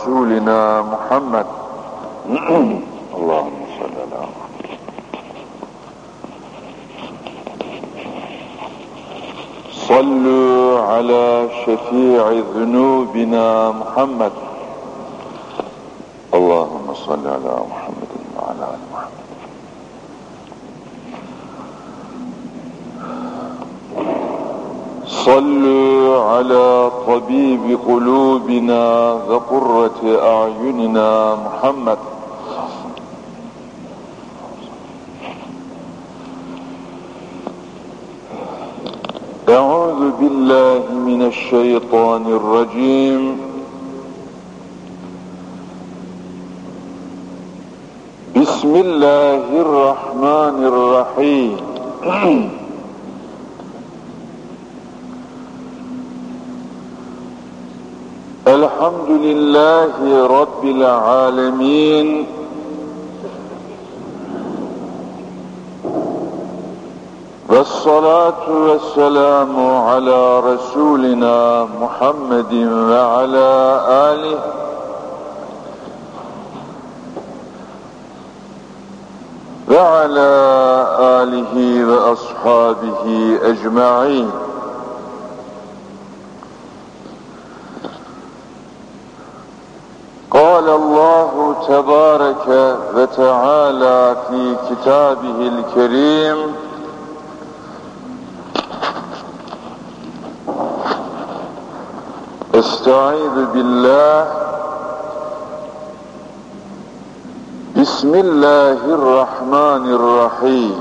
رسولنا محمد. اللهم صل على محمد. صلوا على شفيع ذنوبنا محمد. اللهم صل على محمد وعلى آل محمد. صلوا على طبيب قلوبنا وقرة أعيننا محمد. أعوذ بالله من الشيطان الرجيم. بسم الله الرحمن الرحيم. لله رب العالمين. والصلاة والسلام على رسولنا محمد وعلى آله. وعلى آله وأصحابه أجمعين قال الله تبارك وتعالى في كتابه الكريم. استعيذ بالله. بسم الله الرحمن الرحيم.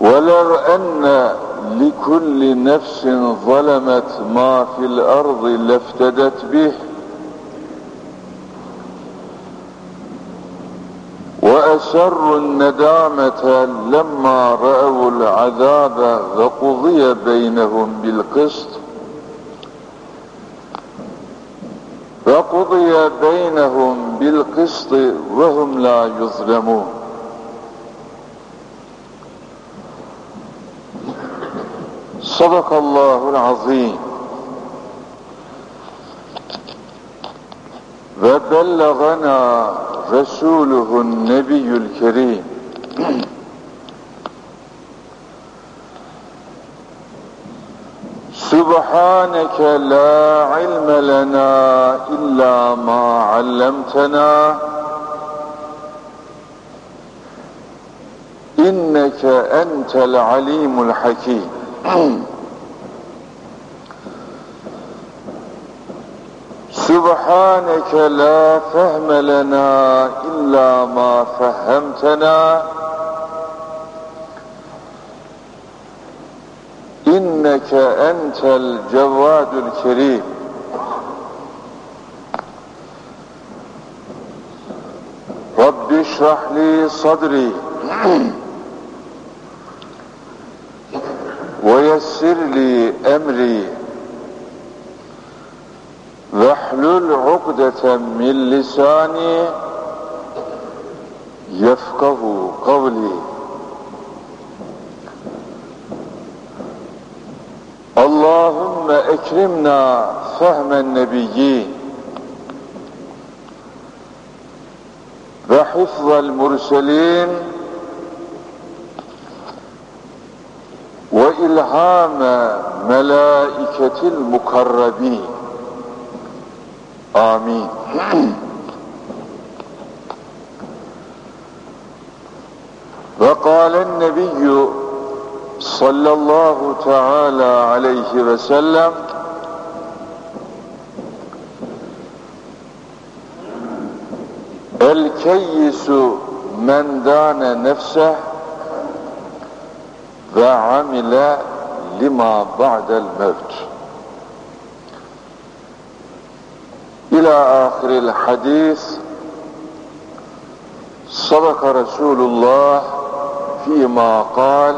ولو أن لكل نفس ظلمت ما في الأرض لافتدت به وأسروا الندامة لما رأوا العذاب وقضي بينهم بالقسط. وقضي بينهم بالقسط وهم لا يظلمون. صدق الله العظيم. وبلغنا رسوله النبي الكريم. سبحانك لا علم لنا إلا ما علمتنا. إنك أنت العليم الحكيم. لا فهم لنا إلا ما فهمتنا إنك أنت الجواد الكريم رب اشرح لي صدري عقدة من لساني يفقه قولي اللهم اكرمنا فهم النبيين وحفظ المرسلين وإلهام ملائكة المقربين Amin. Ve kâlen nebiyyü sallallahu teala aleyhi ve sellem El keyyisu men dâne nefseh ve amile lima ba'del mevt. إلى آخر الحديث صدق رسول الله فيما قال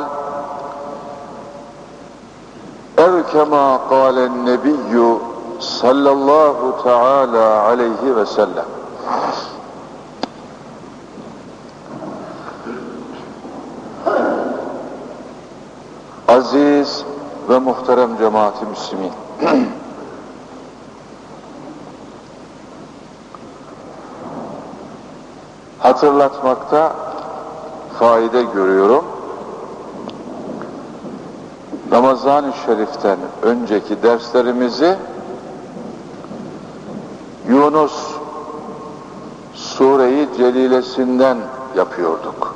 أو كما قال النبي صلى الله تعالى عليه وسلم Aziz ve muhterem cemaati müslimin. Hatırlatmakta fayda görüyorum. Ramazan-ı Şerif'ten önceki derslerimizi Yunus Sure-i Celilesinden yapıyorduk.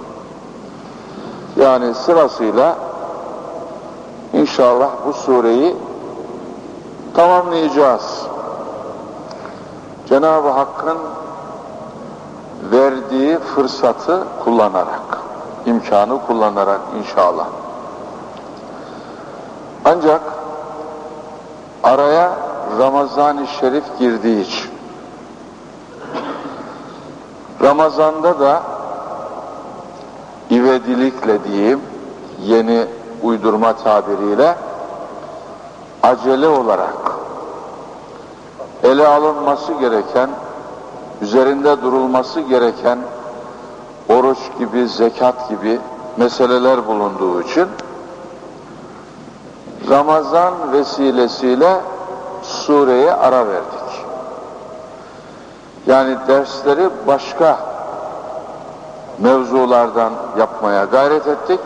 Yani sırasıyla inşallah bu sureyi tamamlayacağız. Cenab-ı Hakk'ın verdiği fırsatı kullanarak, imkanı kullanarak inşallah. Ancak araya Ramazan-ı Şerif girdiği için Ramazan'da da ivedilikle diyeyim yeni uydurma tabiriyle acele olarak ele alınması gereken üzerinde durulması gereken oruç gibi, zekat gibi meseleler bulunduğu için Ramazan vesilesiyle sureye ara verdik. Yani dersleri başka mevzulardan yapmaya gayret ettik.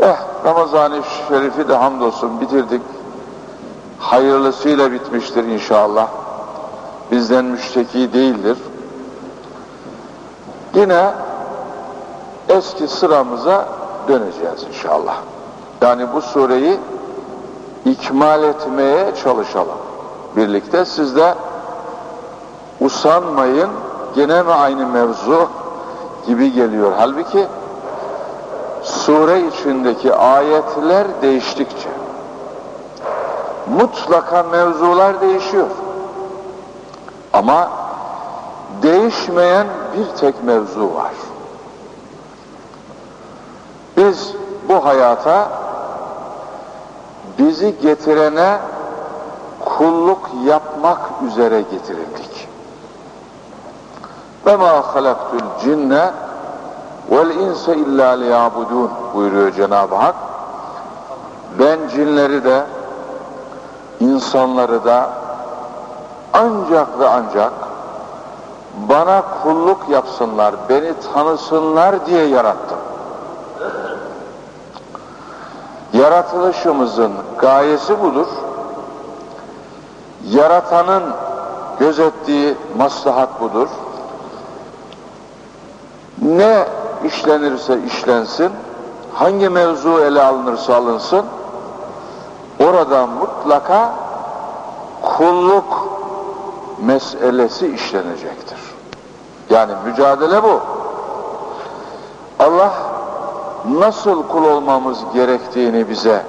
Eh Ramazan-ı Şerif'i de hamdolsun bitirdik. Hayırlısıyla bitmiştir inşallah. Bizden müşteki değildir. Yine eski sıramıza döneceğiz inşallah. Yani bu sureyi ikmal etmeye çalışalım. Birlikte siz de usanmayın gene mi aynı mevzu gibi geliyor. Halbuki sure içindeki ayetler değiştikçe mutlaka mevzular değişiyor. Ama değişmeyen bir tek mevzu var. Biz bu hayata bizi getirene kulluk yapmak üzere getirildik. Ve ma halaktul cinne vel insa illa liyabudun buyuruyor Cenab-ı Hak. Ben cinleri de insanları da ancak ve ancak bana kulluk yapsınlar, beni tanısınlar diye yarattım. Yaratılışımızın gayesi budur. Yaratanın gözettiği maslahat budur. Ne işlenirse işlensin, hangi mevzu ele alınırsa alınsın, orada mutlaka kulluk meselesi işlenecektir. Yani mücadele bu. Allah nasıl kul olmamız gerektiğini bize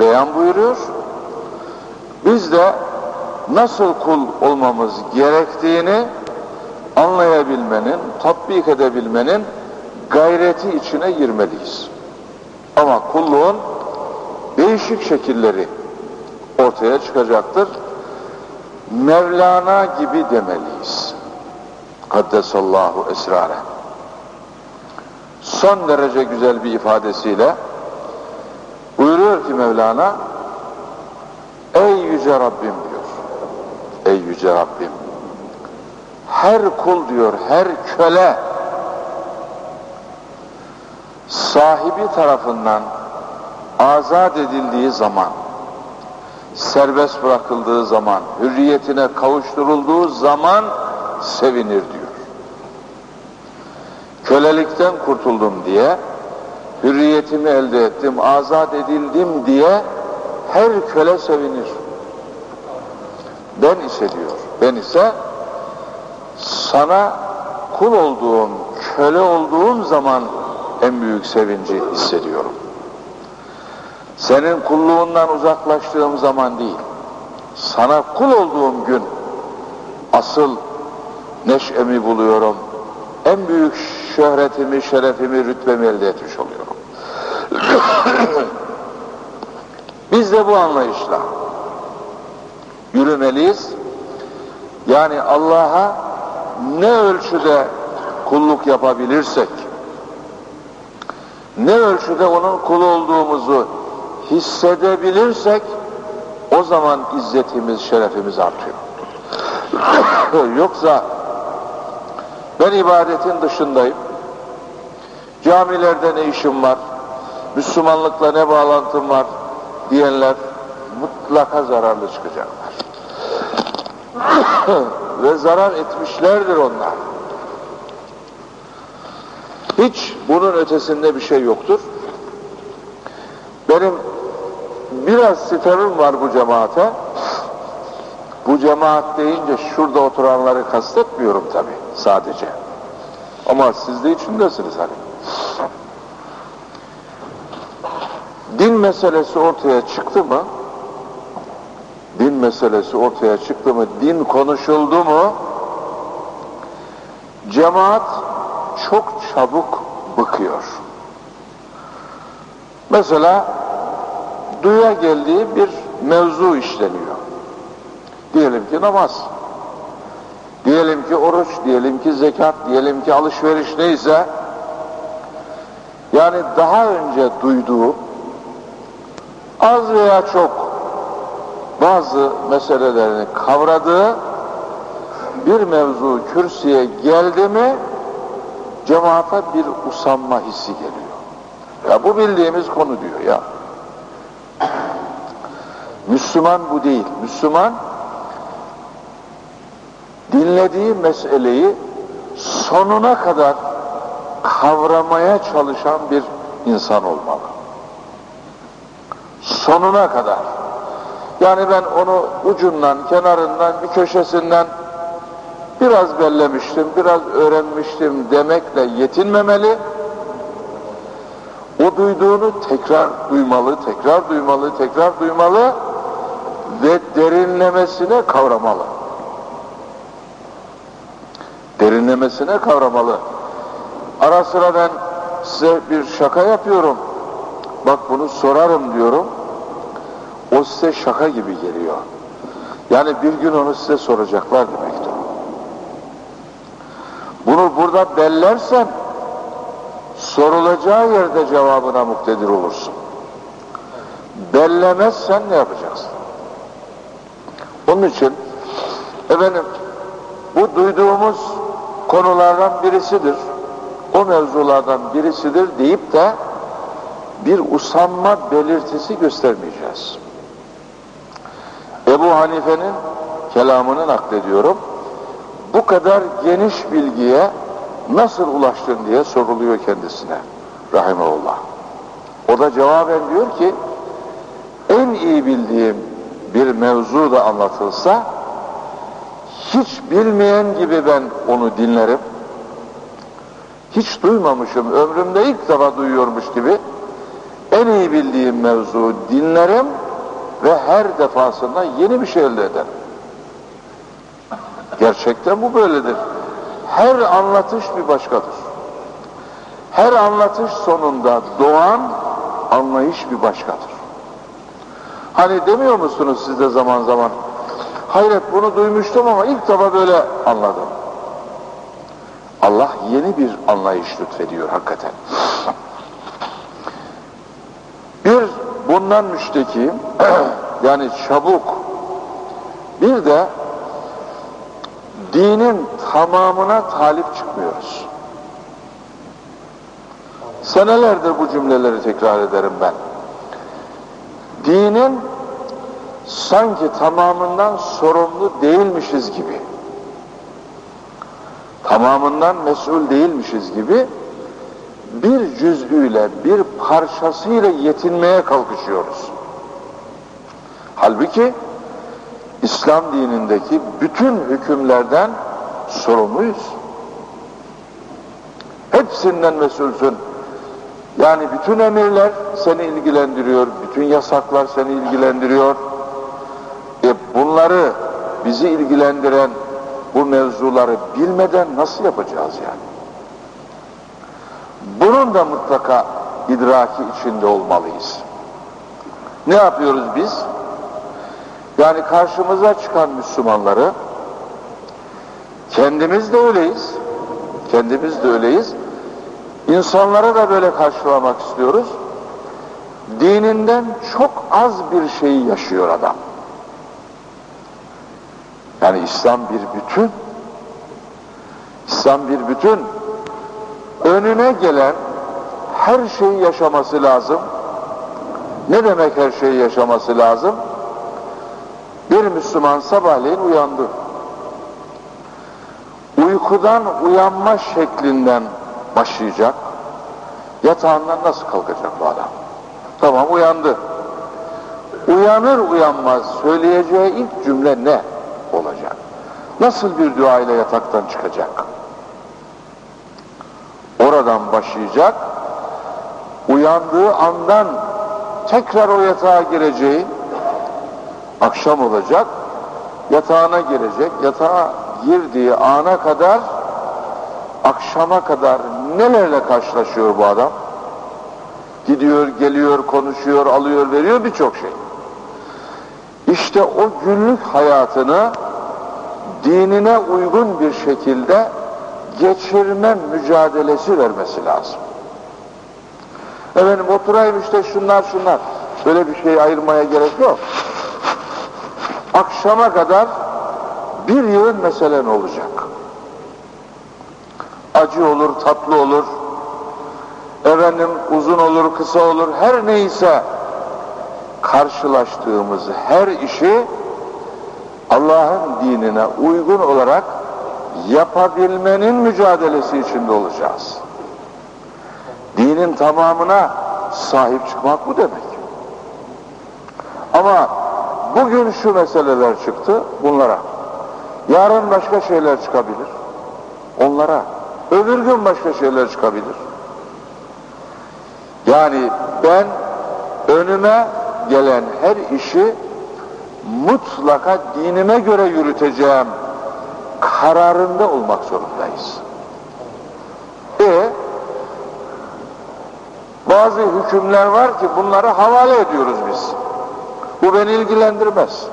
beyan buyuruyor. Biz de nasıl kul olmamız gerektiğini anlayabilmenin, tatbik edebilmenin gayreti içine girmeliyiz. Ama kulluğun değişik şekilleri ortaya çıkacaktır. Mevlana gibi demeliyiz. Kaddesallahu esrare. Son derece güzel bir ifadesiyle buyuruyor ki Mevlana Ey yüce Rabbim diyor. Ey yüce Rabbim. Her kul diyor, her köle sahibi tarafından azat edildiği zaman serbest bırakıldığı zaman, hürriyetine kavuşturulduğu zaman sevinir diyor. Kölelikten kurtuldum diye, hürriyetimi elde ettim, azat edildim diye her köle sevinir. Ben ise diyor, ben ise sana kul olduğum, köle olduğum zaman en büyük sevinci hissediyorum. Senin kulluğundan uzaklaştığım zaman değil, sana kul olduğum gün asıl neşemi buluyorum. En büyük şöhretimi, şerefimi, rütbemi elde etmiş oluyorum. Biz de bu anlayışla yürümeliyiz. Yani Allah'a ne ölçüde kulluk yapabilirsek, ne ölçüde onun kulu olduğumuzu hissedebilirsek o zaman izzetimiz, şerefimiz artıyor. Yoksa ben ibadetin dışındayım. Camilerde ne işim var? Müslümanlıkla ne bağlantım var? diyenler mutlaka zararlı çıkacaklar. Ve zarar etmişlerdir onlar. Hiç bunun ötesinde bir şey yoktur. Benim biraz sitarım var bu cemaate. Bu cemaat deyince şurada oturanları kastetmiyorum tabi sadece. Ama siz de içindesiniz hani. Din meselesi ortaya çıktı mı? Din meselesi ortaya çıktı mı? Din konuşuldu mu? Cemaat çok çabuk bıkıyor. Mesela duya geldiği bir mevzu işleniyor. Diyelim ki namaz, diyelim ki oruç, diyelim ki zekat, diyelim ki alışveriş neyse, yani daha önce duyduğu, az veya çok bazı meselelerini kavradığı bir mevzu kürsüye geldi mi, cemaate bir usanma hissi geliyor. Ya bu bildiğimiz konu diyor ya. Müslüman bu değil. Müslüman dinlediği meseleyi sonuna kadar kavramaya çalışan bir insan olmalı. Sonuna kadar. Yani ben onu ucundan, kenarından, bir köşesinden biraz bellemiştim, biraz öğrenmiştim demekle yetinmemeli. Duyduğunu tekrar duymalı, tekrar duymalı, tekrar duymalı ve derinlemesine kavramalı. Derinlemesine kavramalı. Ara sıra ben size bir şaka yapıyorum. Bak bunu sorarım diyorum. O size şaka gibi geliyor. Yani bir gün onu size soracaklar demektir. Bunu burada bellersen sorulacağı yerde cevabına muktedir olursun. Bellemezsen ne yapacaksın? Onun için efendim bu duyduğumuz konulardan birisidir. O mevzulardan birisidir deyip de bir usanma belirtisi göstermeyeceğiz. Ebu Hanife'nin kelamını naklediyorum. Bu kadar geniş bilgiye nasıl ulaştın diye soruluyor kendisine. Rahimeullah. O da cevaben diyor ki en iyi bildiğim bir mevzu da anlatılsa hiç bilmeyen gibi ben onu dinlerim. Hiç duymamışım, ömrümde ilk defa duyuyormuş gibi en iyi bildiğim mevzu dinlerim ve her defasında yeni bir şey elde ederim. Gerçekten bu böyledir. Her anlatış bir başkadır. Her anlatış sonunda doğan anlayış bir başkadır. Hani demiyor musunuz siz de zaman zaman? Hayret bunu duymuştum ama ilk defa böyle anladım. Allah yeni bir anlayış lütfediyor hakikaten. Bir bundan müşteki yani çabuk bir de dinin tamamına talip çıkmıyoruz. Senelerdir bu cümleleri tekrar ederim ben. Dinin sanki tamamından sorumlu değilmişiz gibi, tamamından mesul değilmişiz gibi bir cüz'üyle, bir parçasıyla yetinmeye kalkışıyoruz. Halbuki İslam dinindeki bütün hükümlerden sorumluyuz. Hepsinden mesulsün. Yani bütün emirler seni ilgilendiriyor, bütün yasaklar seni ilgilendiriyor. E bunları bizi ilgilendiren bu mevzuları bilmeden nasıl yapacağız yani? Bunun da mutlaka idraki içinde olmalıyız. Ne yapıyoruz biz? Yani karşımıza çıkan Müslümanları kendimiz de öyleyiz. Kendimiz de öyleyiz. İnsanlara da böyle karşılamak istiyoruz. dininden çok az bir şeyi yaşıyor adam. Yani İslam bir bütün. İslam bir bütün. Önüne gelen her şeyi yaşaması lazım. Ne demek her şeyi yaşaması lazım? Bir Müslüman sabahleyin uyandı. Uykudan uyanma şeklinden başlayacak. Yatağından nasıl kalkacak bu adam? Tamam uyandı. Uyanır uyanmaz söyleyeceği ilk cümle ne olacak? Nasıl bir dua ile yataktan çıkacak? Oradan başlayacak. Uyandığı andan tekrar o yatağa gireceği akşam olacak. Yatağına girecek. Yatağa girdiği ana kadar akşama kadar nelerle karşılaşıyor bu adam? Gidiyor, geliyor, konuşuyor, alıyor, veriyor birçok şey. İşte o günlük hayatını dinine uygun bir şekilde geçirme mücadelesi vermesi lazım. Efendim oturayım işte şunlar şunlar. Böyle bir şey ayırmaya gerek yok. Akşama kadar bir yığın meselen olacak. Acı olur, tatlı olur, efendim uzun olur, kısa olur, her neyse karşılaştığımız her işi Allah'ın dinine uygun olarak yapabilmenin mücadelesi içinde olacağız. Dinin tamamına sahip çıkmak bu demek. Ama bugün şu meseleler çıktı bunlara. Yarın başka şeyler çıkabilir. Onlara. Öbür gün başka şeyler çıkabilir. Yani ben önüme gelen her işi mutlaka dinime göre yürüteceğim kararında olmak zorundayız. E bazı hükümler var ki bunları havale ediyoruz biz. Bu beni ilgilendirmez.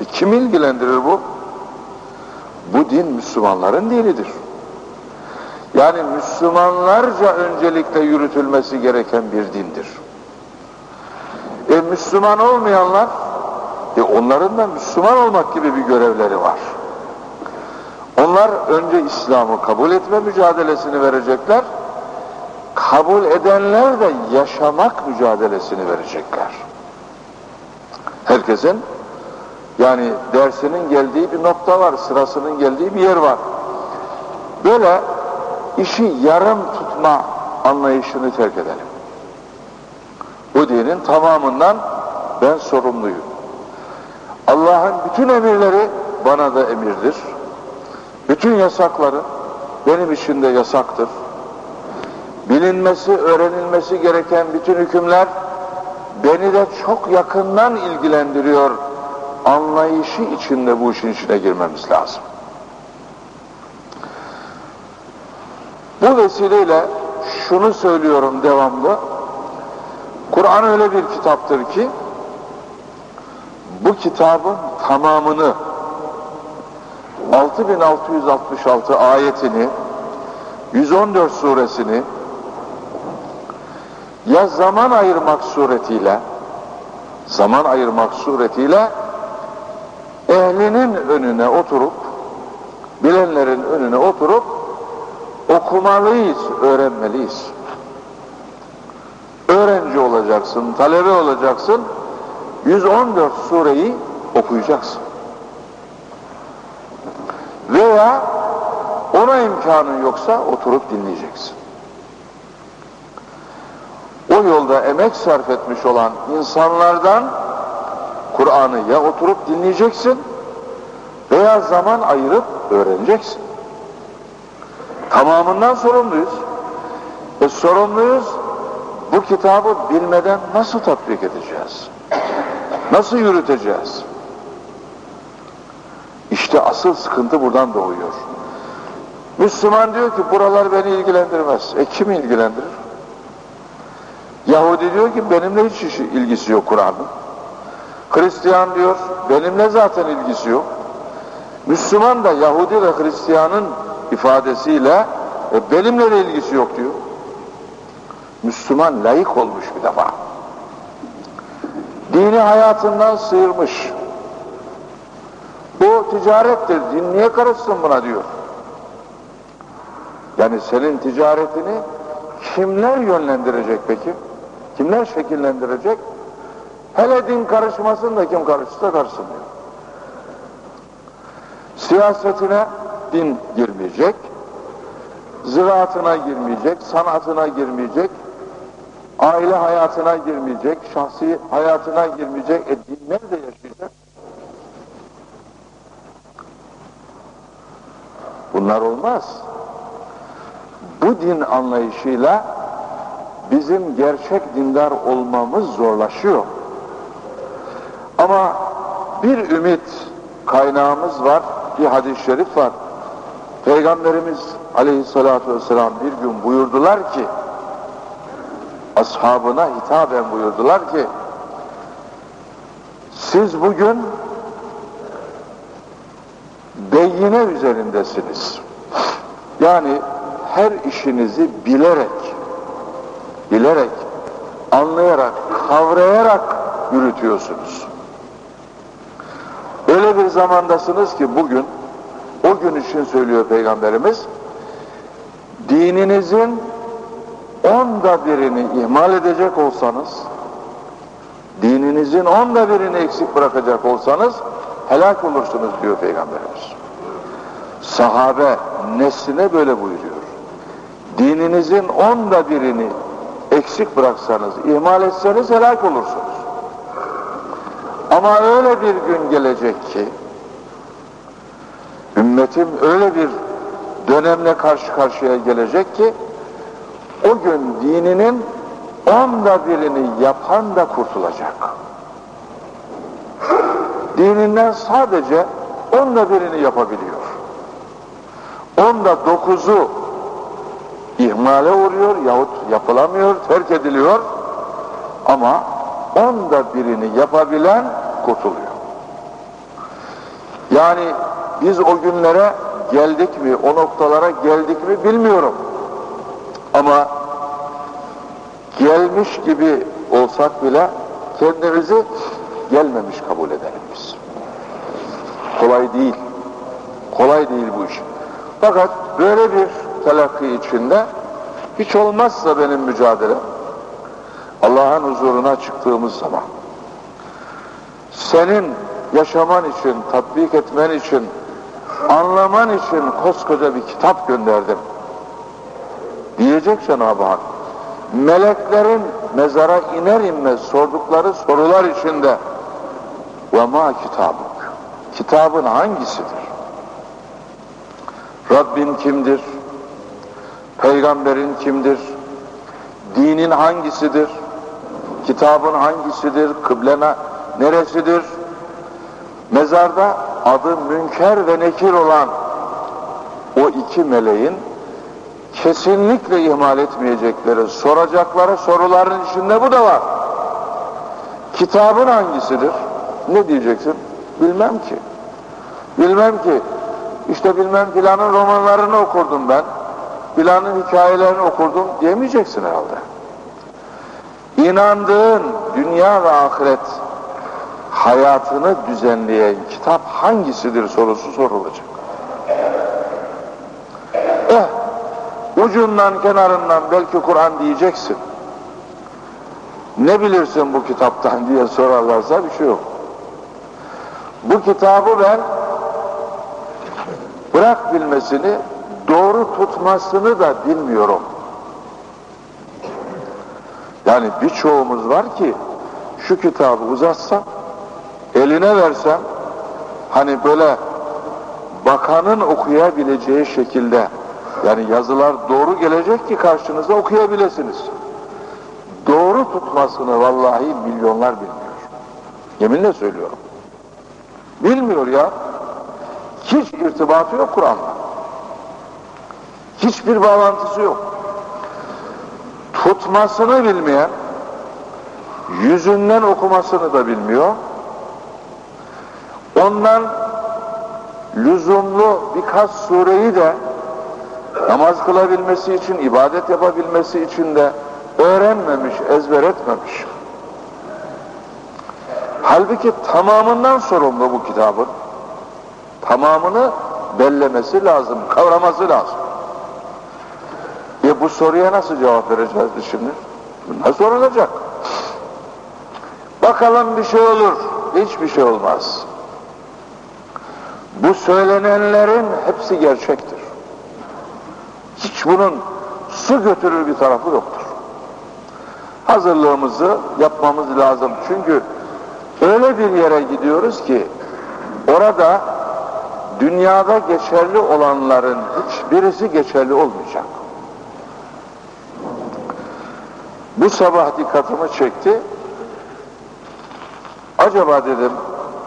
E kim ilgilendirir bu? Bu din Müslümanların dinidir. Yani Müslümanlarca öncelikle yürütülmesi gereken bir dindir. E Müslüman olmayanlar, e onların da Müslüman olmak gibi bir görevleri var. Onlar önce İslam'ı kabul etme mücadelesini verecekler. Kabul edenler de yaşamak mücadelesini verecekler. Herkesin yani dersinin geldiği bir nokta var, sırasının geldiği bir yer var. Böyle işi yarım tutma anlayışını terk edelim. Bu dinin tamamından ben sorumluyum. Allah'ın bütün emirleri bana da emirdir. Bütün yasakları benim için de yasaktır. Bilinmesi, öğrenilmesi gereken bütün hükümler beni de çok yakından ilgilendiriyor. Anlayışı içinde bu işin içine girmemiz lazım. Bu vesileyle şunu söylüyorum devamlı. Kur'an öyle bir kitaptır ki bu kitabın tamamını 6666 ayetini 114 suresini ya zaman ayırmak suretiyle zaman ayırmak suretiyle ehlinin önüne oturup bilenlerin önüne oturup okumalıyız, öğrenmeliyiz. Öğrenci olacaksın, talebe olacaksın, 114 sureyi okuyacaksın. Veya ona imkanın yoksa oturup dinleyeceksin. O yolda emek sarf etmiş olan insanlardan Kur'an'ı ya oturup dinleyeceksin veya zaman ayırıp öğreneceksin. Tamamından sorumluyuz. E sorumluyuz. Bu kitabı bilmeden nasıl tatbik edeceğiz? Nasıl yürüteceğiz? İşte asıl sıkıntı buradan doğuyor. Müslüman diyor ki buralar beni ilgilendirmez. E kim ilgilendirir? Yahudi diyor ki benimle hiç ilgisi yok Kur'an'ın. Hristiyan diyor benimle zaten ilgisi yok. Müslüman da Yahudi ve Hristiyanın ifadesiyle e, benimle de ilgisi yok diyor. Müslüman layık olmuş bir defa. Dini hayatından sıyırmış. Bu ticarettir, din niye karışsın buna diyor. Yani senin ticaretini kimler yönlendirecek peki? Kimler şekillendirecek? Hele din karışmasın da kim karışırsa karışsın diyor. Siyasetine din girmeyecek, ziraatına girmeyecek, sanatına girmeyecek, aile hayatına girmeyecek, şahsi hayatına girmeyecek. E din nerede yaşayacak? Bunlar olmaz. Bu din anlayışıyla bizim gerçek dindar olmamız zorlaşıyor. Ama bir ümit kaynağımız var, bir hadis-i şerif var. Peygamberimiz aleyhissalatü vesselam bir gün buyurdular ki, ashabına hitaben buyurdular ki, siz bugün beyine üzerindesiniz. Yani her işinizi bilerek, bilerek, anlayarak, kavrayarak yürütüyorsunuz. Öyle bir zamandasınız ki bugün, o gün için söylüyor Peygamberimiz, dininizin onda birini ihmal edecek olsanız, dininizin onda birini eksik bırakacak olsanız, helak olursunuz diyor Peygamberimiz. Sahabe nesline böyle buyuruyor. Dininizin onda birini eksik bıraksanız, ihmal etseniz helak olursunuz. Ama öyle bir gün gelecek ki, ümmetim öyle bir dönemle karşı karşıya gelecek ki, o gün dininin onda birini yapan da kurtulacak. Dininden sadece onda birini yapabiliyor. Onda dokuzu ihmale uğruyor yahut yapılamıyor, terk ediliyor ama onda birini yapabilen kurtuluyor. Yani biz o günlere geldik mi, o noktalara geldik mi bilmiyorum. Ama gelmiş gibi olsak bile kendimizi gelmemiş kabul edelim biz. Kolay değil. Kolay değil bu iş. Fakat böyle bir telakki içinde hiç olmazsa benim mücadelem Allah'ın huzuruna çıktığımız zaman senin yaşaman için, tatbik etmen için, anlaman için koskoca bir kitap gönderdim. Diyecek Cenab-ı Hak. Meleklerin mezara iner inmez sordukları sorular içinde ve ma kitabuk. Kitabın hangisidir? Rabbin kimdir? Peygamberin kimdir? Dinin hangisidir? Kitabın hangisidir? Kıblena neresidir? Mezarda adı münker ve nekir olan o iki meleğin kesinlikle ihmal etmeyecekleri soracakları soruların içinde bu da var. Kitabın hangisidir? Ne diyeceksin? Bilmem ki. Bilmem ki. İşte bilmem filanın romanlarını okurdum ben. Filanın hikayelerini okurdum diyemeyeceksin herhalde. İnandığın dünya ve ahiret hayatını düzenleyen kitap hangisidir sorusu sorulacak. Eh, ucundan kenarından belki Kur'an diyeceksin. Ne bilirsin bu kitaptan diye sorarlarsa bir şey yok. Bu kitabı ben bırak bilmesini, doğru tutmasını da bilmiyorum. Yani birçoğumuz var ki şu kitabı uzatsam, eline versem, hani böyle bakanın okuyabileceği şekilde, yani yazılar doğru gelecek ki karşınıza okuyabilirsiniz. Doğru tutmasını vallahi milyonlar bilmiyor. Yeminle söylüyorum. Bilmiyor ya. Hiç irtibatı yok Kur'an'la. Hiçbir bağlantısı yok. Tutmasını bilmeyen, yüzünden okumasını da bilmiyor. Ondan lüzumlu birkaç sureyi de namaz kılabilmesi için, ibadet yapabilmesi için de öğrenmemiş, ezber etmemiş. Halbuki tamamından sorumlu bu kitabın. Tamamını bellemesi lazım, kavraması lazım. E bu soruya nasıl cevap vereceğiz şimdi? Nasıl sorulacak? Bakalım bir şey olur. Hiçbir şey olmaz. Bu söylenenlerin hepsi gerçektir. Hiç bunun su götürür bir tarafı yoktur. Hazırlığımızı yapmamız lazım. Çünkü öyle bir yere gidiyoruz ki orada dünyada geçerli olanların hiçbirisi geçerli olmayacak. Bu sabah dikkatimi çekti. Acaba dedim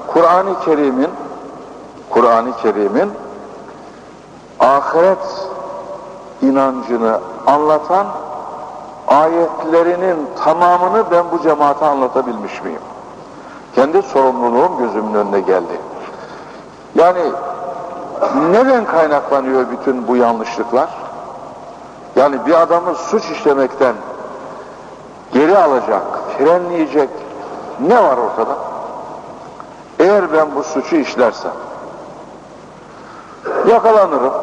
Kur'an-ı Kerim'in Kur'an-ı Kerim'in ahiret inancını anlatan ayetlerinin tamamını ben bu cemaate anlatabilmiş miyim? Kendi sorumluluğum gözümün önüne geldi. Yani neden kaynaklanıyor bütün bu yanlışlıklar? Yani bir adamı suç işlemekten geri alacak, frenleyecek ne var ortada? Eğer ben bu suçu işlersem, yakalanırım,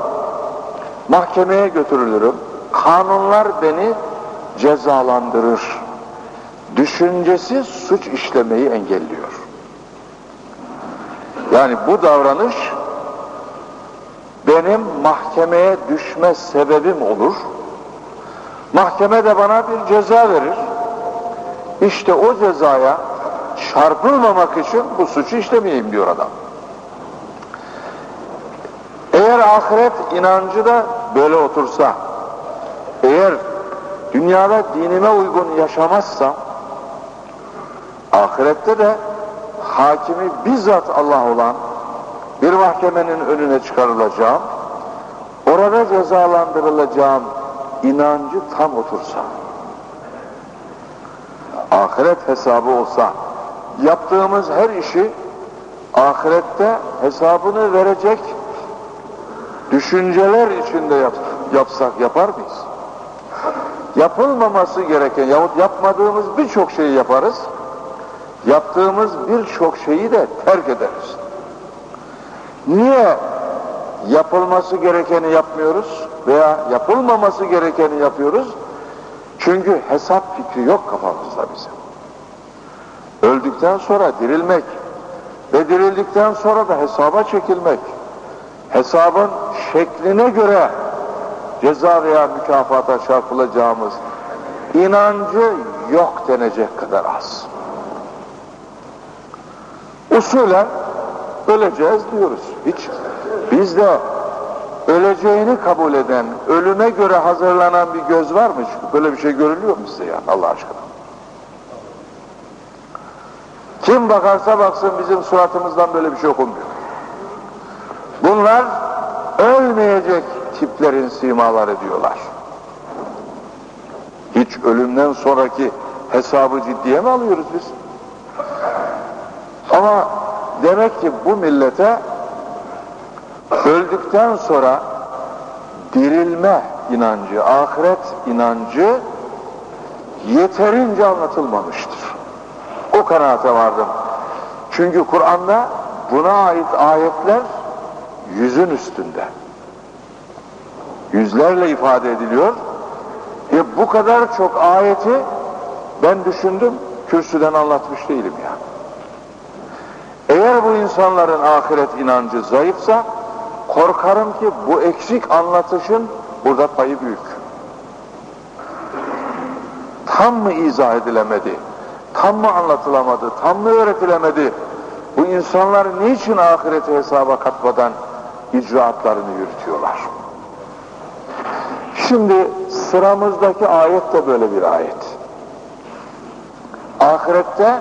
mahkemeye götürülürüm, kanunlar beni cezalandırır. Düşüncesi suç işlemeyi engelliyor. Yani bu davranış benim mahkemeye düşme sebebim olur. Mahkeme de bana bir ceza verir. İşte o cezaya çarpılmamak için bu suçu işlemeyeyim diyor adam. Eğer ahiret inancı da böyle otursa, eğer dünyada dinime uygun yaşamazsa, ahirette de hakimi bizzat Allah olan bir mahkemenin önüne çıkarılacağım, orada cezalandırılacağım inancı tam otursa, ahiret hesabı olsa, yaptığımız her işi ahirette hesabını verecek düşünceler içinde yap, yapsak yapar mıyız? Yapılmaması gereken yahut yapmadığımız birçok şeyi yaparız. Yaptığımız birçok şeyi de terk ederiz. Niye yapılması gerekeni yapmıyoruz veya yapılmaması gerekeni yapıyoruz? Çünkü hesap fikri yok kafamızda bizim. Öldükten sonra dirilmek ve dirildikten sonra da hesaba çekilmek. Hesabın şekline göre ceza veya mükafata çarpılacağımız inancı yok denecek kadar az. Usulen öleceğiz diyoruz. Hiç bizde öleceğini kabul eden, ölüme göre hazırlanan bir göz var mı? Böyle bir şey görülüyor mu size ya Allah aşkına? Kim bakarsa baksın bizim suratımızdan böyle bir şey okunmuyor. Bunlar ölmeyecek tiplerin simaları diyorlar. Hiç ölümden sonraki hesabı ciddiye mi alıyoruz biz? Ama demek ki bu millete öldükten sonra dirilme inancı, ahiret inancı yeterince anlatılmamıştır. O kanaate vardım. Çünkü Kur'an'da buna ait ayetler yüzün üstünde. Yüzlerle ifade ediliyor. E bu kadar çok ayeti ben düşündüm, kürsüden anlatmış değilim ya. Eğer bu insanların ahiret inancı zayıfsa, korkarım ki bu eksik anlatışın burada payı büyük. Tam mı izah edilemedi? Tam mı anlatılamadı? Tam mı öğretilemedi? Bu insanlar niçin ahireti hesaba katmadan icraatlarını yürütüyorlar? Şimdi sıramızdaki ayet de böyle bir ayet. Ahirette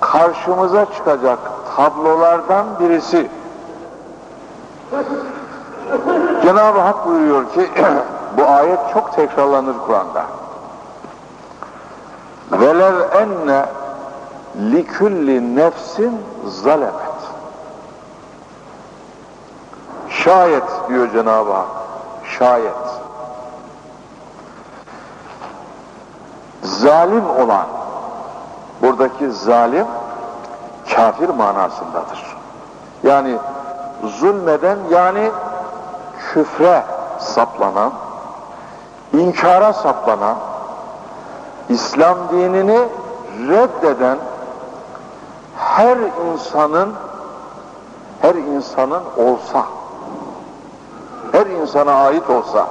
karşımıza çıkacak tablolardan birisi. Cenab-ı Hak buyuruyor ki bu ayet çok tekrarlanır Kur'an'da. Velev enne likulli nefsin zalemet. Şayet diyor Cenab-ı Hak. Şayet. Zalim olan buradaki zalim kafir manasındadır. Yani zulmeden yani küfre saplanan, inkara saplanan, İslam dinini reddeden her insanın her insanın olsa her insana ait olsa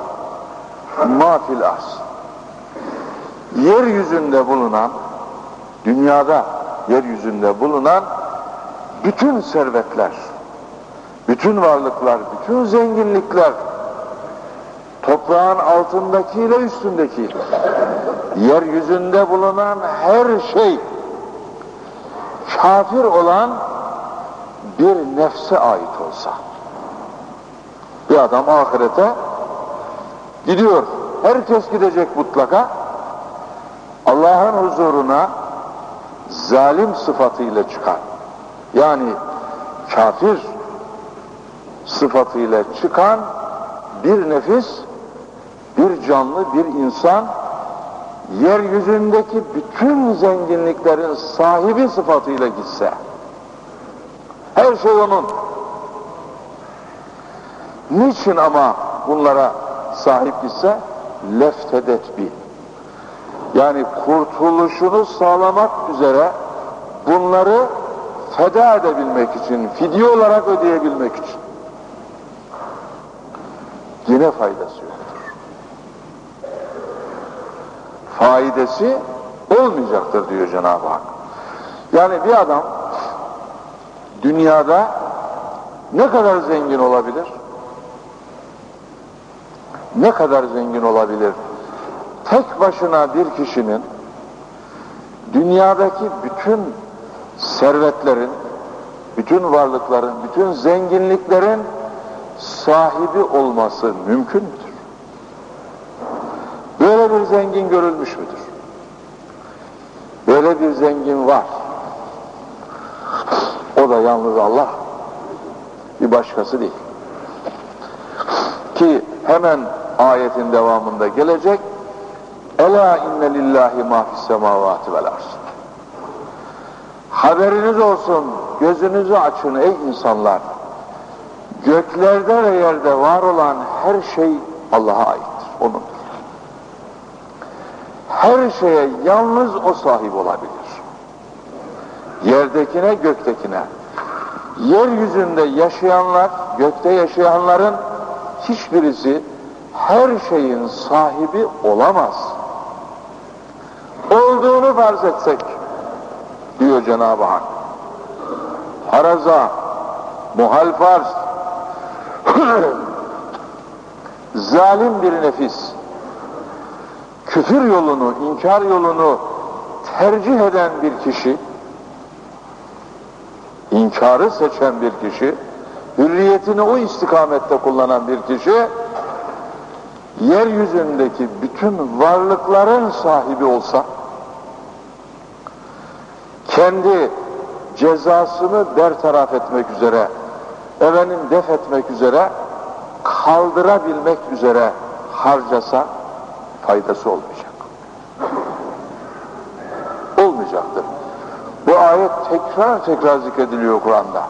mafil as yeryüzünde bulunan dünyada yeryüzünde bulunan bütün servetler bütün varlıklar, bütün zenginlikler toprağın altındakiyle üstündeki yeryüzünde bulunan her şey kafir olan bir nefse ait olsa bir adam ahirete gidiyor. Herkes gidecek mutlaka. Allah'ın huzuruna zalim sıfatıyla çıkar. Yani kafir sıfatıyla çıkan bir nefis, bir canlı, bir insan yeryüzündeki bütün zenginliklerin sahibi sıfatıyla gitse her şey onun. Niçin ama bunlara sahip gitse? Leftedet bi. Yani kurtuluşunu sağlamak üzere bunları feda edebilmek için, fidye olarak ödeyebilmek için. Yine faydası yoktur. Faidesi olmayacaktır diyor Cenab-ı Hak. Yani bir adam dünyada ne kadar zengin olabilir? Ne kadar zengin olabilir? Tek başına bir kişinin dünyadaki bütün servetlerin, bütün varlıkların, bütün zenginliklerin sahibi olması mümkün müdür? Böyle bir zengin görülmüş müdür? Böyle bir zengin var. O da yalnız Allah. Bir başkası değil. Ki hemen ayetin devamında gelecek Ela inne lillahi ma fis semavati vel arz. Haberiniz olsun, gözünüzü açın ey insanlar. Göklerde ve yerde var olan her şey Allah'a aittir, O'nundur. Her şeye yalnız O sahip olabilir. Yerdekine, göktekine. Yeryüzünde yaşayanlar, gökte yaşayanların hiçbirisi her şeyin sahibi olamaz. Olduğunu farz etsek, diyor Cenab-ı Hak. Haraza, muhal farz, zalim bir nefis, küfür yolunu, inkar yolunu tercih eden bir kişi, inkarı seçen bir kişi, hürriyetini o istikamette kullanan bir kişi, yeryüzündeki bütün varlıkların sahibi olsa, kendi cezasını bertaraf etmek üzere, efendim def etmek üzere, kaldırabilmek üzere harcasa faydası olmayacak. Olmayacaktır. Bu ayet tekrar tekrar zikrediliyor Kur'an'da.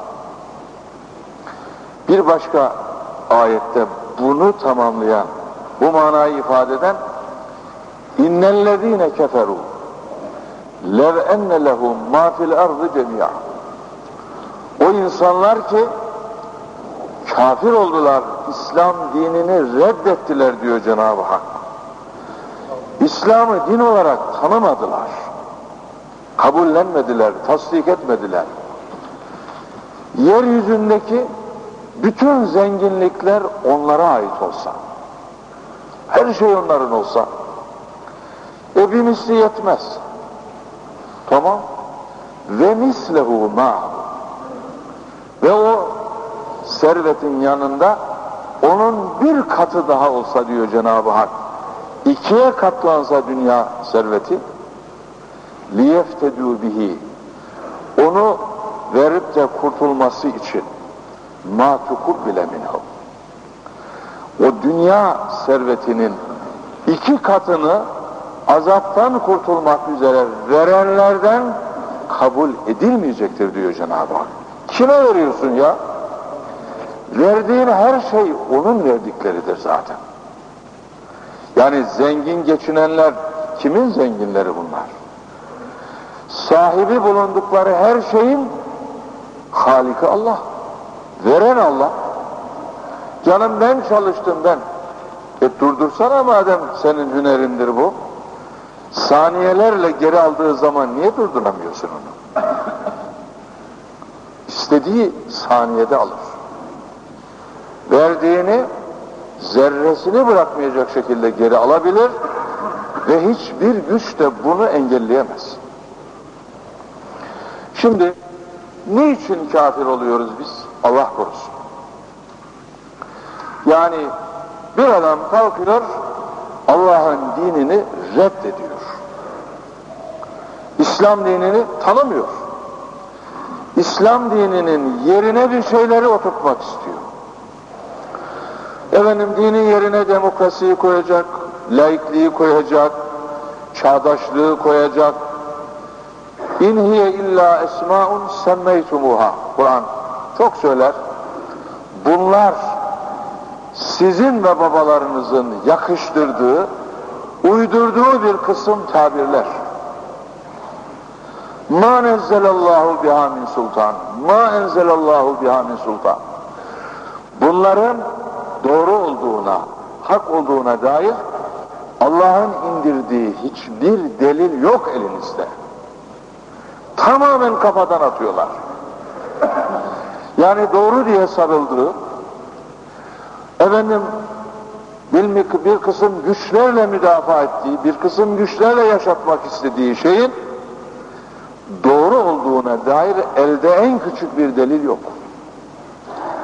Bir başka ayette bunu tamamlayan, bu manayı ifade eden innellezine keferu lev enne lehum ma fil ardı cemi'a o insanlar ki kafir oldular, İslam dinini reddettiler diyor Cenab-ı Hak. İslam'ı din olarak tanımadılar. Kabullenmediler, tasdik etmediler. Yeryüzündeki bütün zenginlikler onlara ait olsa, her şey onların olsa, e bir misli yetmez. Tamam. Ve mislehu ma'hu. Ve o servetin yanında onun bir katı daha olsa diyor Cenab-ı Hak. İkiye katlansa dünya serveti liyeftedû bihi onu verip de kurtulması için ma bile minhum o dünya servetinin iki katını azaptan kurtulmak üzere verenlerden kabul edilmeyecektir diyor Cenab-ı Hak. Kime veriyorsun ya? Verdiğin her şey onun verdikleridir zaten. Yani zengin geçinenler kimin zenginleri bunlar? Sahibi bulundukları her şeyin Haliki Allah. Veren Allah. Canım ben çalıştım ben. E durdursana madem senin hünerindir bu. Saniyelerle geri aldığı zaman niye durduramıyorsun onu? İstediği saniyede alır. Verdiğini zerresini bırakmayacak şekilde geri alabilir ve hiçbir güç de bunu engelleyemez. Şimdi niçin kafir oluyoruz biz? Allah korusun. Yani bir adam kalkıyor Allah'ın dinini reddediyor. İslam dinini tanımıyor. İslam dininin yerine bir şeyleri oturtmak istiyor. Efendim dinin yerine demokrasiyi koyacak, laikliği koyacak, çağdaşlığı koyacak. İn hiye illa esmaun semmeytumuha. Kur'an çok söyler. Bunlar sizin ve babalarınızın yakıştırdığı, uydurduğu bir kısım tabirler. Ma nezzelallahu biha min sultan. Ma enzelallahu biha min sultan. Bunların doğru olduğuna, hak olduğuna dair Allah'ın indirdiği hiçbir delil yok elinizde. Tamamen kafadan atıyorlar. Yani doğru diye sarıldığı, efendim bir, kısım güçlerle müdafaa ettiği, bir kısım güçlerle yaşatmak istediği şeyin doğru olduğuna dair elde en küçük bir delil yok.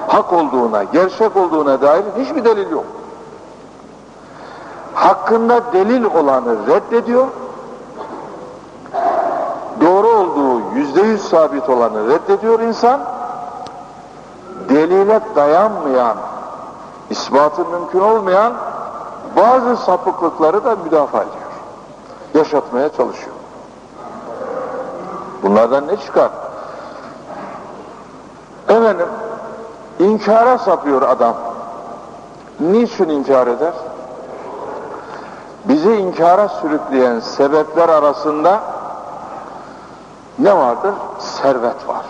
Hak olduğuna, gerçek olduğuna dair hiçbir delil yok. Hakkında delil olanı reddediyor, doğru olduğu yüzde yüz sabit olanı reddediyor insan, delile dayanmayan, ispatı mümkün olmayan bazı sapıklıkları da müdafaa ediyor. Yaşatmaya çalışıyor. Bunlardan ne çıkar? Efendim, inkara sapıyor adam. Niçin inkar eder? Bizi inkara sürükleyen sebepler arasında ne vardır? Servet var.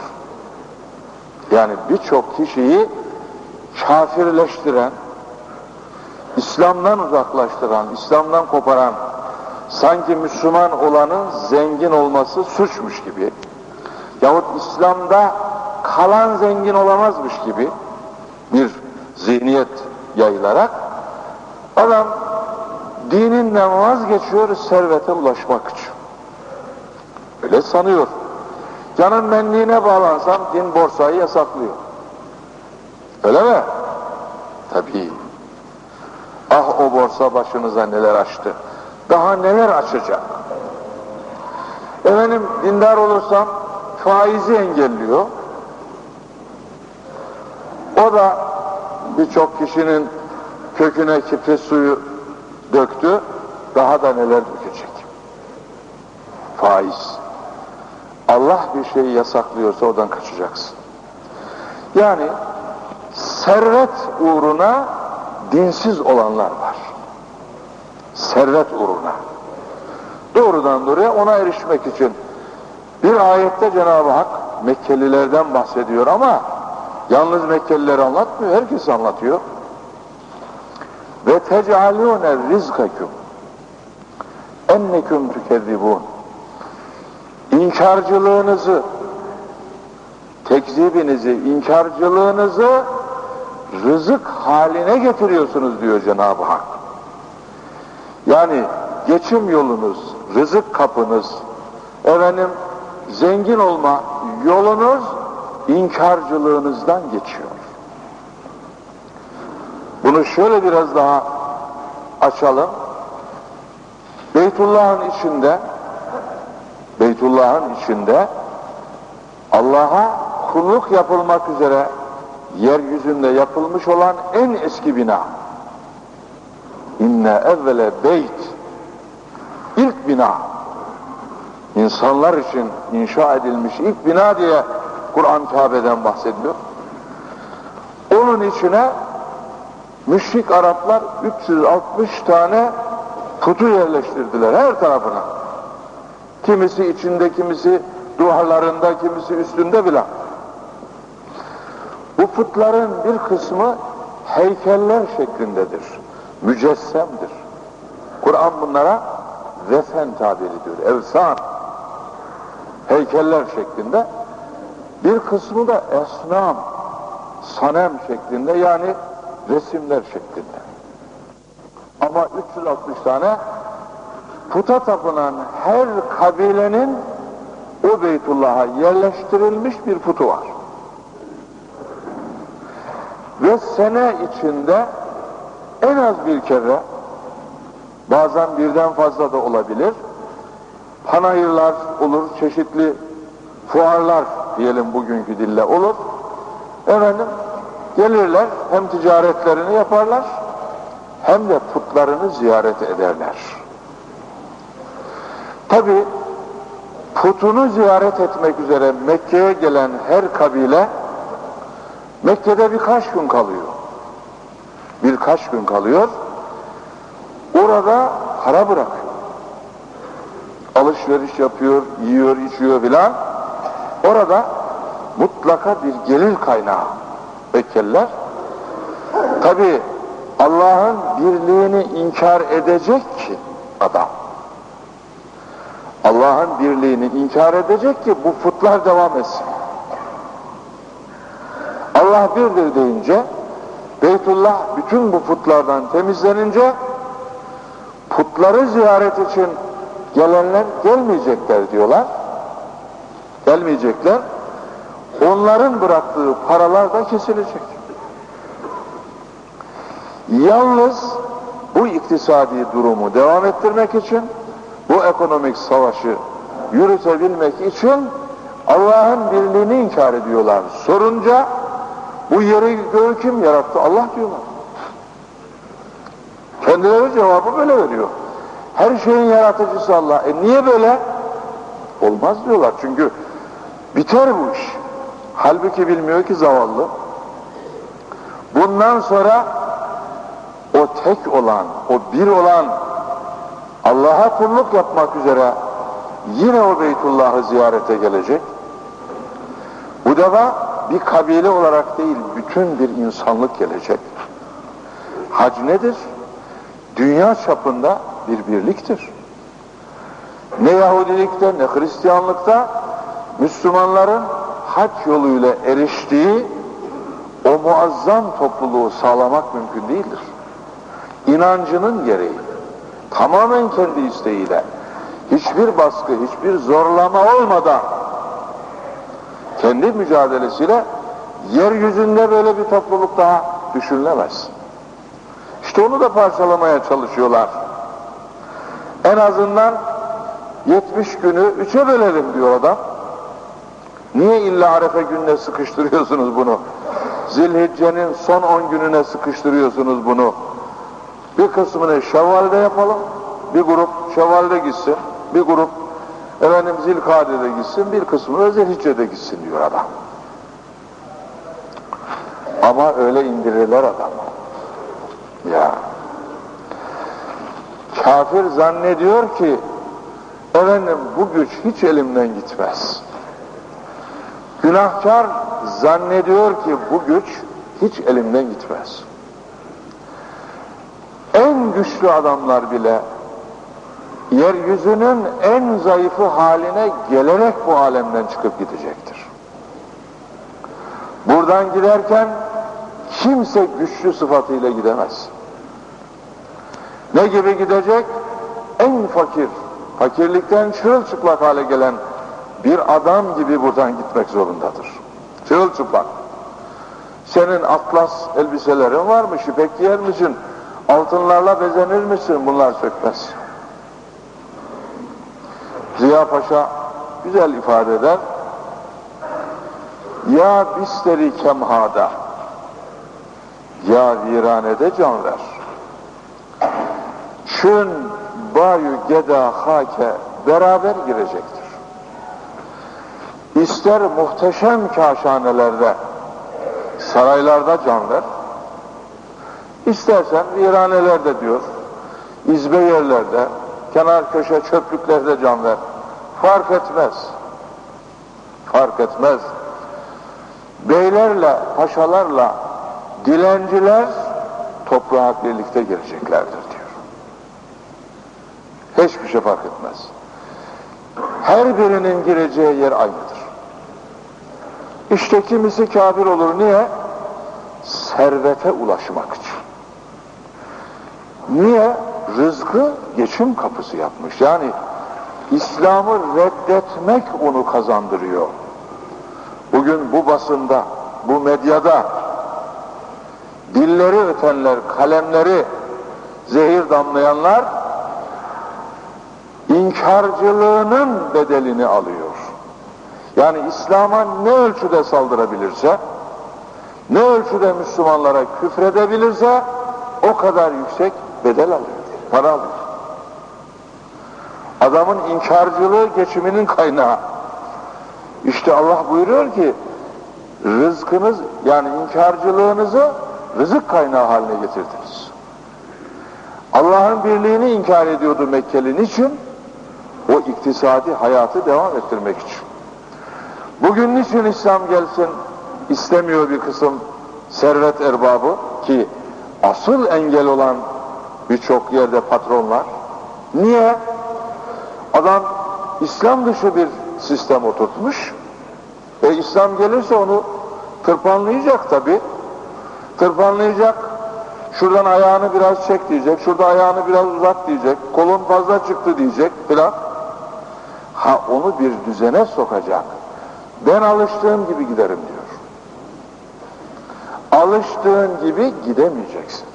Yani birçok kişiyi kafirleştiren, İslam'dan uzaklaştıran, İslam'dan koparan, sanki Müslüman olanın zengin olması suçmuş gibi, yahut İslam'da kalan zengin olamazmış gibi bir zihniyet yayılarak adam dininden vazgeçiyor servete ulaşmak için. Öyle sanıyor. Canın benliğine bağlansam din borsayı yasaklıyor. Öyle mi? Tabii. Ah o borsa başınıza neler açtı. Daha neler açacak. Efendim dindar olursam faizi engelliyor. O da birçok kişinin köküne kibrit suyu döktü. Daha da neler dökecek. Faiz. Allah bir şeyi yasaklıyorsa oradan kaçacaksın. Yani servet uğruna dinsiz olanlar var. Servet uğruna. Doğrudan doğruya ona erişmek için. Bir ayette Cenab-ı Hak Mekkelilerden bahsediyor ama yalnız Mekkelileri anlatmıyor, herkes anlatıyor. Ve tecalûne rizkakum enneküm tükezzibûn İnkarcılığınızı tekzibinizi, inkarcılığınızı rızık haline getiriyorsunuz diyor Cenab-ı Hak. Yani geçim yolunuz, rızık kapınız, efendim zengin olma yolunuz inkarcılığınızdan geçiyor. Bunu şöyle biraz daha açalım. Beytullah'ın içinde Beytullah'ın içinde Allah'a kulluk yapılmak üzere yeryüzünde yapılmış olan en eski bina. İnne evvele beyt ilk bina insanlar için inşa edilmiş ilk bina diye Kur'an Kabe'den bahsediyor. Onun içine müşrik Araplar 360 tane putu yerleştirdiler her tarafına. Kimisi içinde, kimisi duvarlarında, kimisi üstünde bile. Bu putların bir kısmı heykeller şeklindedir. Mücessemdir. Kur'an bunlara vesen tabir ediyor. Evsan. Heykeller şeklinde. Bir kısmı da esnam, sanem şeklinde yani resimler şeklinde. Ama 360 tane puta tapınan her kabilenin o Beytullah'a yerleştirilmiş bir putu var. Ve sene içinde en az bir kere bazen birden fazla da olabilir panayırlar olur, çeşitli fuarlar diyelim bugünkü dille olur. Efendim gelirler hem ticaretlerini yaparlar hem de putlarını ziyaret ederler. Tabi putunu ziyaret etmek üzere Mekke'ye gelen her kabile Mekke'de birkaç gün kalıyor. Birkaç gün kalıyor. Orada para bırakıyor. Alışveriş yapıyor, yiyor, içiyor filan. Orada mutlaka bir gelir kaynağı Mekkeliler. Tabi Allah'ın birliğini inkar edecek ki adam. Allah'ın birliğini inkar edecek ki bu putlar devam etsin. Allah birdir deyince Beytullah bütün bu putlardan temizlenince putları ziyaret için gelenler gelmeyecekler diyorlar. Gelmeyecekler. Onların bıraktığı paralar da kesilecek. Yalnız bu iktisadi durumu devam ettirmek için bu ekonomik savaşı yürütebilmek için Allah'ın birliğini inkar ediyorlar. Sorunca bu yeri göğü kim yarattı? Allah diyorlar. Kendileri cevabı böyle veriyor. Her şeyin yaratıcısı Allah. E niye böyle? Olmaz diyorlar çünkü biter bu iş. Halbuki bilmiyor ki zavallı. Bundan sonra o tek olan, o bir olan Allah'a kulluk yapmak üzere yine o Beytullah'ı ziyarete gelecek. Bu defa bir kabile olarak değil, bütün bir insanlık gelecek. Hac nedir? Dünya çapında bir birliktir. Ne Yahudilikte ne Hristiyanlıkta Müslümanların hac yoluyla eriştiği o muazzam topluluğu sağlamak mümkün değildir. İnancının gereği, tamamen kendi isteğiyle, hiçbir baskı, hiçbir zorlama olmadan kendi mücadelesiyle yeryüzünde böyle bir topluluk daha düşünülemez. İşte onu da parçalamaya çalışıyorlar. En azından 70 günü üçe bölelim diyor adam. Niye illa Arefe gününe sıkıştırıyorsunuz bunu? Zilhicce'nin son 10 gününe sıkıştırıyorsunuz bunu. Bir kısmını Şevval'de yapalım. Bir grup Şevval'de gitsin. Bir grup efendim Zilkade'de gitsin. Bir kısmı da Zilhicce'de gitsin diyor adam. Ama öyle indirirler adamı. Ya. Kafir zannediyor ki efendim bu güç hiç elimden gitmez. Günahkar zannediyor ki bu güç hiç elimden gitmez. En güçlü adamlar bile yeryüzünün en zayıfı haline gelerek bu alemden çıkıp gidecektir. Buradan giderken kimse güçlü sıfatıyla gidemez. Ne gibi gidecek? En fakir, fakirlikten çırılçıplak hale gelen bir adam gibi buradan gitmek zorundadır. Çırılçıplak. Senin atlas elbiselerin var mı? Şipek giyer misin? Altınlarla bezenir misin? Bunlar sökmez. Ziya Paşa güzel ifade eder. Ya bisteri kemhada ya viranede can ver. Çün bayu geda hake beraber girecektir. ister muhteşem kaşhanelerde, saraylarda can ver, istersen viranelerde diyor, izbe yerlerde, kenar köşe çöplüklerde can ver. Fark etmez. Fark etmez. Beylerle, paşalarla, dilenciler toprağa birlikte gireceklerdir diyor. Hiçbir şey fark etmez. Her birinin gireceği yer aynıdır. İşte kimisi kafir olur. Niye? Servete ulaşmak için. Niye? Rızkı geçim kapısı yapmış. Yani İslam'ı reddetmek onu kazandırıyor. Bugün bu basında, bu medyada dilleri ötenler, kalemleri zehir damlayanlar inkarcılığının bedelini alıyor. Yani İslam'a ne ölçüde saldırabilirse, ne ölçüde Müslümanlara küfredebilirse o kadar yüksek bedel alıyor, para alıyor. Adamın inkarcılığı geçiminin kaynağı. İşte Allah buyuruyor ki rızkınız yani inkarcılığınızı rızık kaynağı haline getirdiniz. Allah'ın birliğini inkar ediyordu Mekkeli. Niçin? O iktisadi hayatı devam ettirmek için. Bugün niçin İslam gelsin istemiyor bir kısım servet erbabı ki asıl engel olan birçok yerde patronlar. Niye? Adam İslam dışı bir sistem oturtmuş. E İslam gelirse onu tırpanlayacak tabi. Tırpanlayacak. Şuradan ayağını biraz çek diyecek. Şurada ayağını biraz uzat diyecek. Kolun fazla çıktı diyecek filan. Ha onu bir düzene sokacak. Ben alıştığım gibi giderim diyor. Alıştığın gibi gidemeyeceksin.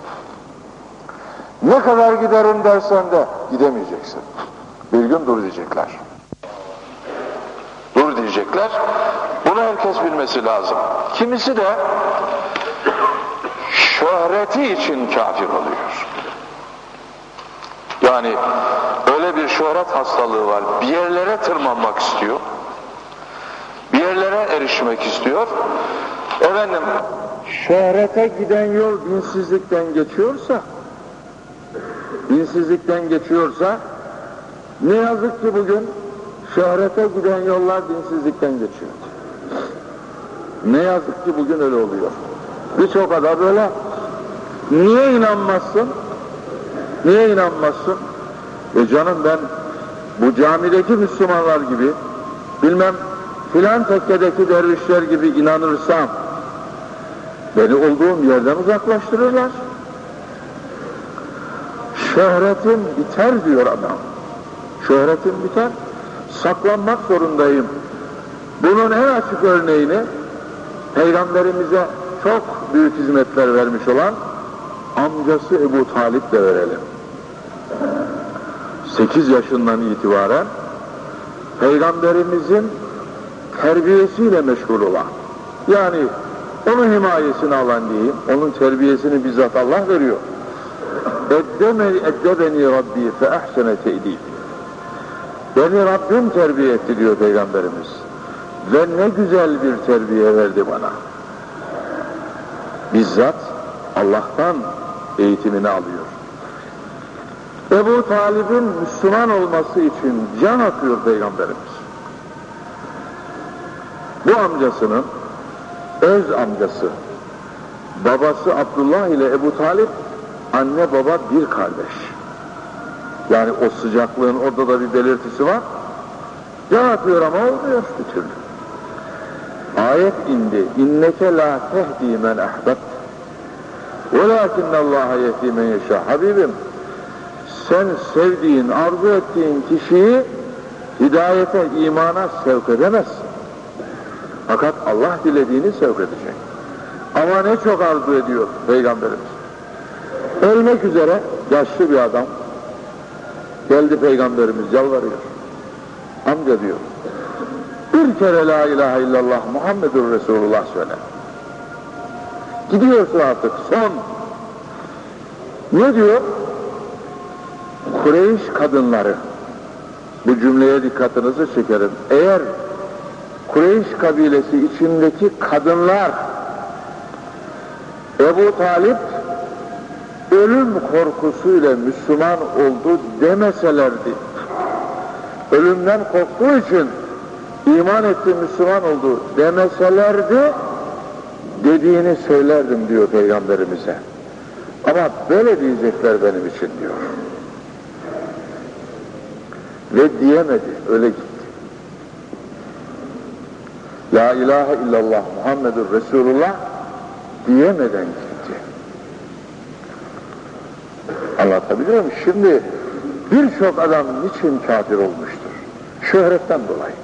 Ne kadar giderim dersen de gidemeyeceksin. Bir gün dur diyecekler. Dur diyecekler. Bunu herkes bilmesi lazım. Kimisi de şöhreti için kafir oluyor. Yani öyle bir şöhret hastalığı var. Bir yerlere tırmanmak istiyor. Bir yerlere erişmek istiyor. Efendim şöhrete giden yol dinsizlikten geçiyorsa dinsizlikten geçiyorsa ne yazık ki bugün şöhrete giden yollar dinsizlikten geçiyor. Ne yazık ki bugün öyle oluyor. Birçok adam böyle. Niye inanmazsın? Niye inanmazsın? E canım ben bu camideki Müslümanlar gibi bilmem filan tekkedeki dervişler gibi inanırsam beni olduğum yerden uzaklaştırırlar. Şöhretim biter diyor adam. Şöhretim biter. Saklanmak zorundayım. Bunun en açık örneğini Peygamberimize çok büyük hizmetler vermiş olan amcası Ebu Talip de verelim. 8 yaşından itibaren Peygamberimizin terbiyesiyle meşgul olan yani onun himayesini alan diyeyim, onun terbiyesini bizzat Allah veriyor. Eddebeni Rabbi fe ahsene te'dib. Beni Rabbim terbiye etti diyor Peygamberimiz. Ve ne güzel bir terbiye verdi bana. Bizzat Allah'tan eğitimini alıyor. Ebu Talib'in Müslüman olması için can atıyor Peygamberimiz. Bu amcasının öz amcası, babası Abdullah ile Ebu Talip anne baba bir kardeş. Yani o sıcaklığın orada da bir belirtisi var. Can atıyor ama olmuyor bir türlü. Ayet indi. İnneke la tehdi men ahbab. Velakinne Allah'a yehdi men yeşâ. Habibim sen sevdiğin, arzu ettiğin kişiyi hidayete, imana sevk edemezsin. Fakat Allah dilediğini sevk edecek. Ama ne çok arzu ediyor Peygamberimiz. Ölmek üzere yaşlı bir adam geldi Peygamberimiz yalvarıyor. Amca diyor, bir kere la ilahe illallah Muhammedur Resulullah söyle. Gidiyorsun artık son. Ne diyor? Kureyş kadınları bu cümleye dikkatinizi çekerim. Eğer Kureyş kabilesi içindeki kadınlar Ebu Talip ölüm korkusuyla Müslüman oldu demeselerdi. Ölümden korktuğu için iman etti Müslüman oldu demeselerdi dediğini söylerdim diyor Peygamberimize. Ama böyle diyecekler benim için diyor. Ve diyemedi, öyle gitti. La ilahe illallah Muhammedur Resulullah diyemeden gitti. Anlatabiliyor muyum? Şimdi birçok adam niçin kafir olmuştur? Şöhretten dolayı.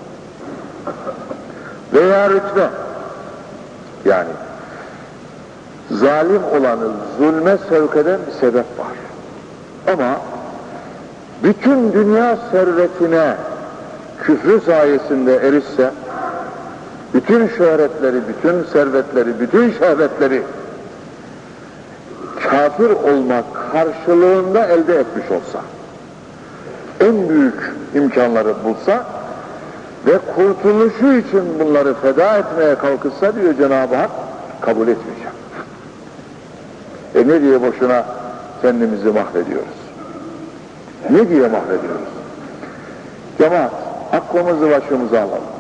Veya rütbe. Yani zalim olanı zulme sevk eden bir sebep var. Ama bütün dünya servetine küfrü sayesinde erişse, bütün şöhretleri, bütün servetleri, bütün şehvetleri kafir olmak karşılığında elde etmiş olsa, en büyük imkanları bulsa ve kurtuluşu için bunları feda etmeye kalkışsa diyor Cenab-ı Hak, kabul etmeyeceğim. E ne diye boşuna kendimizi mahvediyoruz? Ne diye mahvediyoruz? Cemaat, aklımızı başımıza alalım.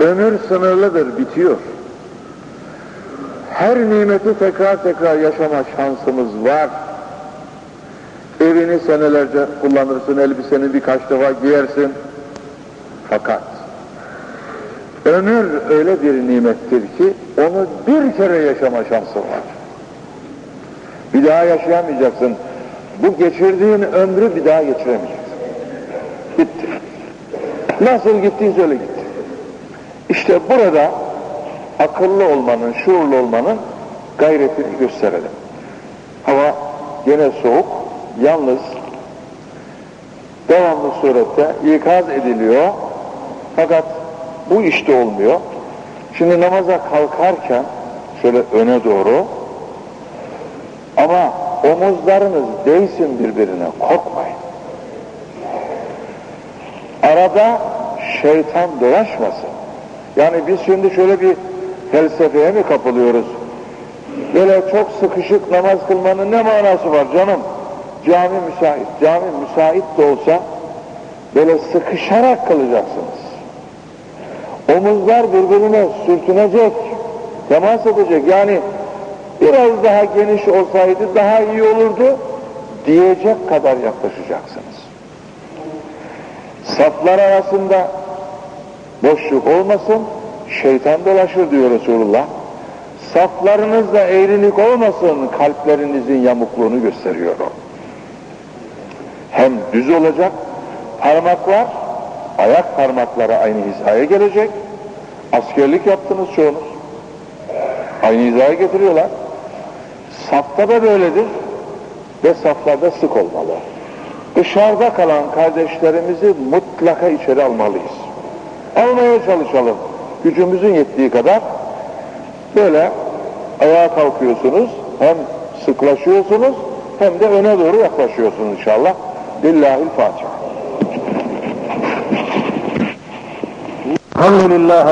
Ömür sınırlıdır, bitiyor. Her nimeti tekrar tekrar yaşama şansımız var. Evini senelerce kullanırsın, elbiseni birkaç defa giyersin. Fakat ömür öyle bir nimettir ki onu bir kere yaşama şansın var. Bir daha yaşayamayacaksın. Bu geçirdiğin ömrü bir daha geçiremeyeceksin. Bitti. Nasıl gittiyse öyle gitti. İşte burada akıllı olmanın, şuurlu olmanın gayretini gösterelim. Hava gene soğuk, yalnız devamlı surette ikaz ediliyor. Fakat bu işte olmuyor. Şimdi namaza kalkarken şöyle öne doğru ama omuzlarınız değsin birbirine, korkmayın. Arada şeytan dolaşmasın. Yani biz şimdi şöyle bir felsefeye mi kapılıyoruz? Böyle çok sıkışık namaz kılmanın ne manası var canım? Cami müsait. Cami müsait de olsa böyle sıkışarak kılacaksınız. Omuzlar birbirine sürtünecek, temas edecek. Yani biraz daha geniş olsaydı daha iyi olurdu diyecek kadar yaklaşacaksınız. Saflar arasında boşluk olmasın, şeytan dolaşır diyor Resulullah. Saflarınızda eğrilik olmasın, kalplerinizin yamukluğunu gösteriyor o. Hem düz olacak, parmaklar, ayak parmakları aynı hizaya gelecek. Askerlik yaptınız çoğunuz. Aynı hizaya getiriyorlar. Safta da böyledir ve saflarda sık olmalı. Dışarıda kalan kardeşlerimizi mutlaka içeri almalıyız. Almaya çalışalım. Gücümüzün yettiği kadar böyle ayağa kalkıyorsunuz, hem sıklaşıyorsunuz hem de öne doğru yaklaşıyorsunuz inşallah. Lillahil Fatiha. Elhamdülillah.